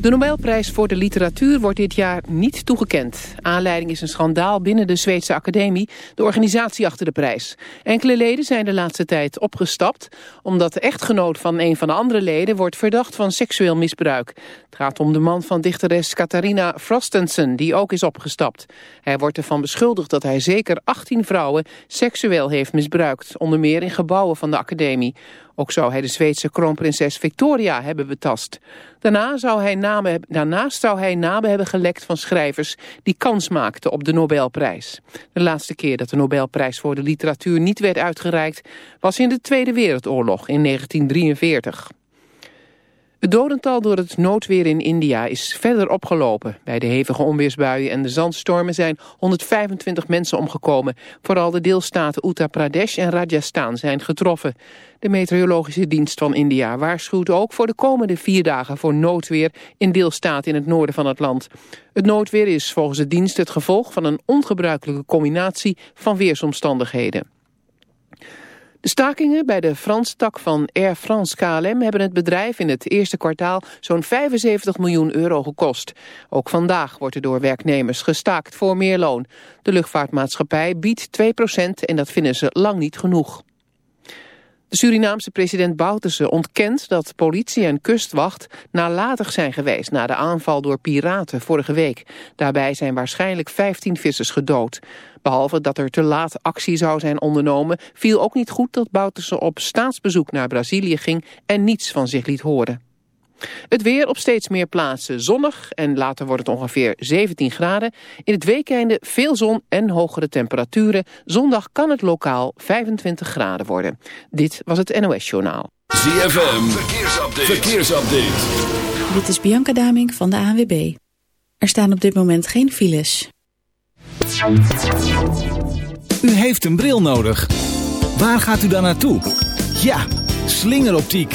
De Nobelprijs voor de literatuur wordt dit jaar niet toegekend. Aanleiding is een schandaal binnen de Zweedse Academie, de organisatie achter de prijs. Enkele leden zijn de laatste tijd opgestapt... omdat de echtgenoot van een van de andere leden wordt verdacht van seksueel misbruik. Het gaat om de man van dichteres Catharina Frostensen, die ook is opgestapt. Hij wordt ervan beschuldigd dat hij zeker 18 vrouwen seksueel heeft misbruikt... onder meer in gebouwen van de Academie. Ook zou hij de Zweedse kroonprinses Victoria hebben betast. Daarna zou hij namen, daarnaast zou hij namen hebben gelekt van schrijvers die kans maakten op de Nobelprijs. De laatste keer dat de Nobelprijs voor de literatuur niet werd uitgereikt was in de Tweede Wereldoorlog in 1943. Het dodental door het noodweer in India is verder opgelopen. Bij de hevige onweersbuien en de zandstormen zijn 125 mensen omgekomen. Vooral de deelstaten Uttar Pradesh en Rajasthan zijn getroffen. De meteorologische dienst van India waarschuwt ook voor de komende vier dagen voor noodweer in deelstaten in het noorden van het land. Het noodweer is volgens de dienst het gevolg van een ongebruikelijke combinatie van weersomstandigheden. De stakingen bij de Franse tak van Air France KLM hebben het bedrijf in het eerste kwartaal zo'n 75 miljoen euro gekost. Ook vandaag wordt er door werknemers gestaakt voor meer loon. De luchtvaartmaatschappij biedt 2% en dat vinden ze lang niet genoeg. De Surinaamse president Bouterse ontkent dat politie en kustwacht nalatig zijn geweest na de aanval door piraten vorige week. Daarbij zijn waarschijnlijk 15 vissers gedood. Behalve dat er te laat actie zou zijn ondernomen, viel ook niet goed dat Bouterse op staatsbezoek naar Brazilië ging en niets van zich liet horen. Het weer op steeds meer plaatsen zonnig en later wordt het ongeveer 17 graden. In het weekende veel zon en hogere temperaturen. Zondag kan het lokaal 25 graden worden. Dit was het NOS Journaal. ZFM, verkeersupdate. verkeersupdate. Dit is Bianca Daming van de ANWB. Er staan op dit moment geen files. U heeft een bril nodig. Waar gaat u dan naartoe? Ja, slingeroptiek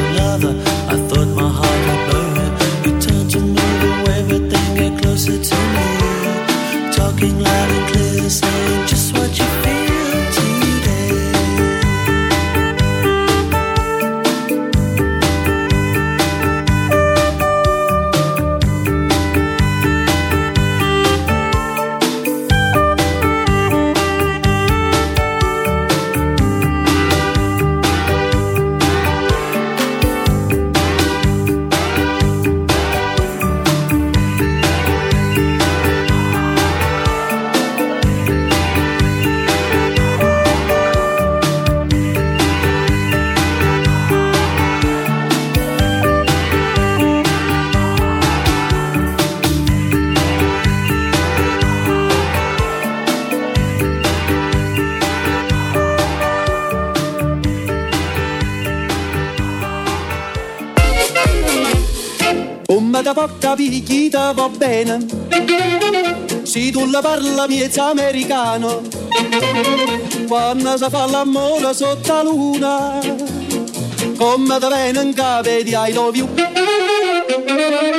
another. I thought my heart. Picchita va bene. Se tu la parla miezza americano, quando si fa l'amore sotto la luna, come da bene in cave di I love.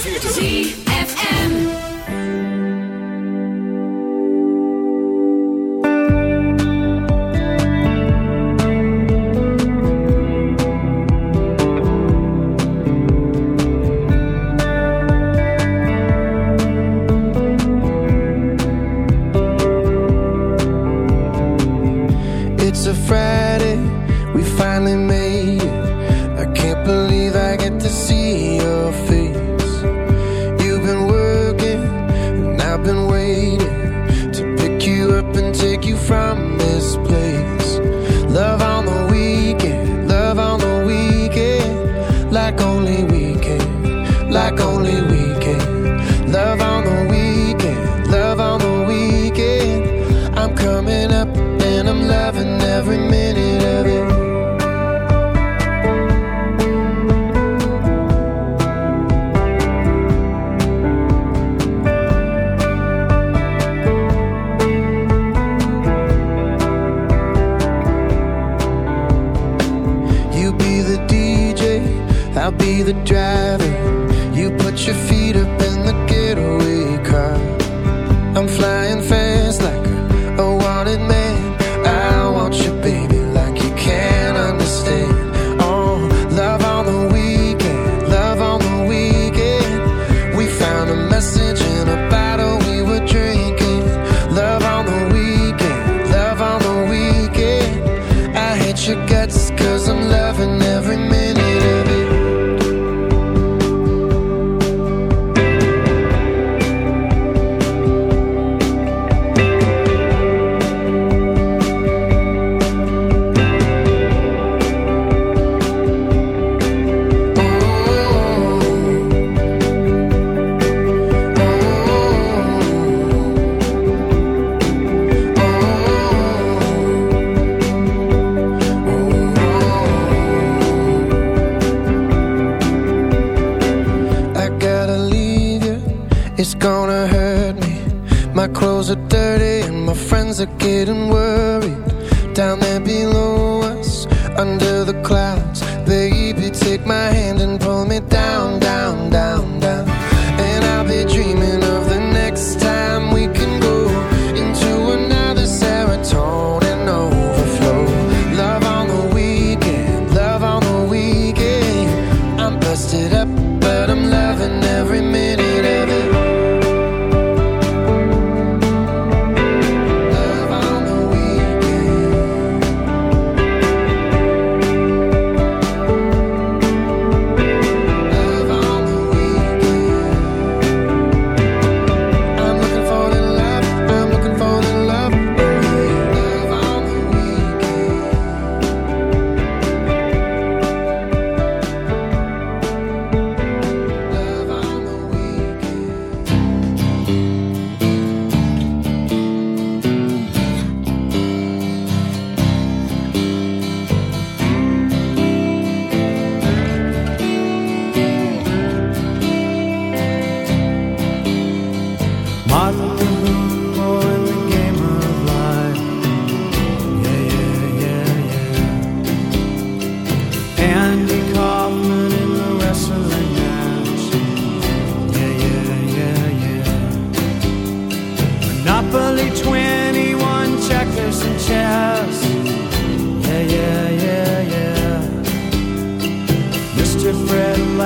are getting worse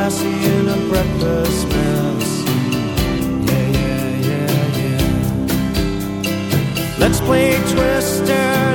classy in a breakfast mess. Yeah, yeah, yeah, yeah. Let's play Twister.